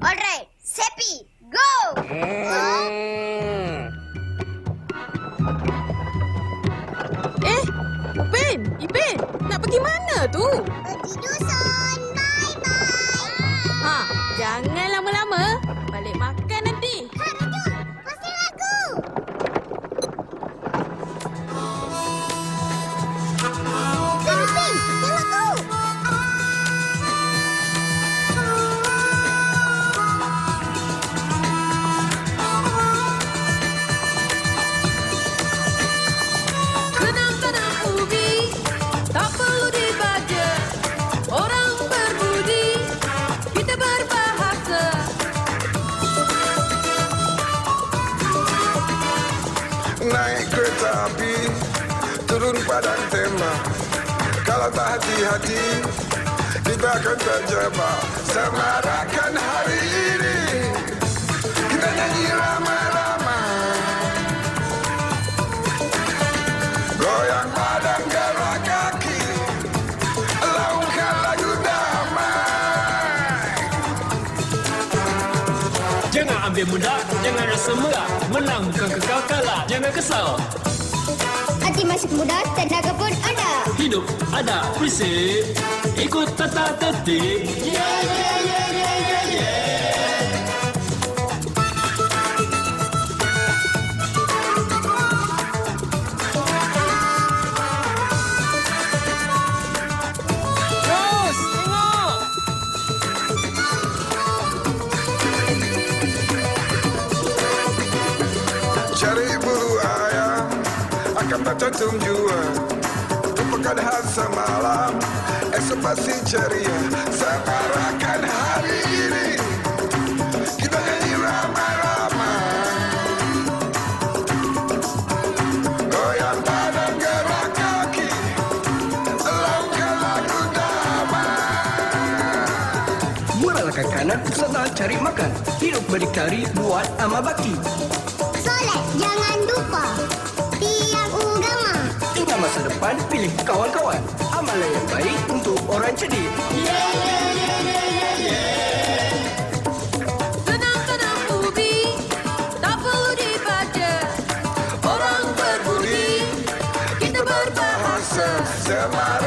Alright, Seppi, go! Eh, Ipin, Ipin, nak pergi mana tu? Pergi dusun. Nai kereta api, Turun padang tembak. Kalau tak hati. Di belakang terjebak. Semarakan hari ini. Jangan ambil mudah, jangan rasa merah. Menang bukan kekal kalah, jangan kesal. Hati masih muda, tenaga pun ada. Hidup ada prinsip, ikut tata tertib. Yeah, yeah, yeah, yeah, Tercantum jua Tumpahkan hal semalam Esok pasti ceria Semarakan hari ini Kita nyanyi ramai-ramai Goyang badan gerak kaki Lakukan lagu damai Muralakan kanan serta cari makan. Hidup berdikari buat amal bakti. Solat, jangan lupa. Depan, pilih kawan-kawan. Amalan yang baik untuk orang cerdik. Tenang-tenang ubi, tak perlu dibaca. Orang berbudi, kita berbahasa. Semarakan